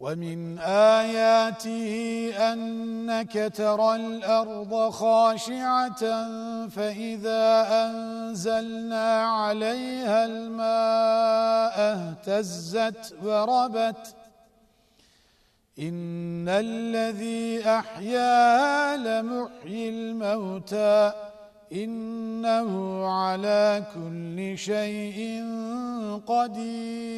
ومن آياته أنك ترى الأرض خاشعة فإذا أنزلنا عليها الماء اهتزت وربت. إن الذي أحيا لمحيي الموتى. إنه على كل شيء قدير.